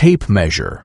Tape measure.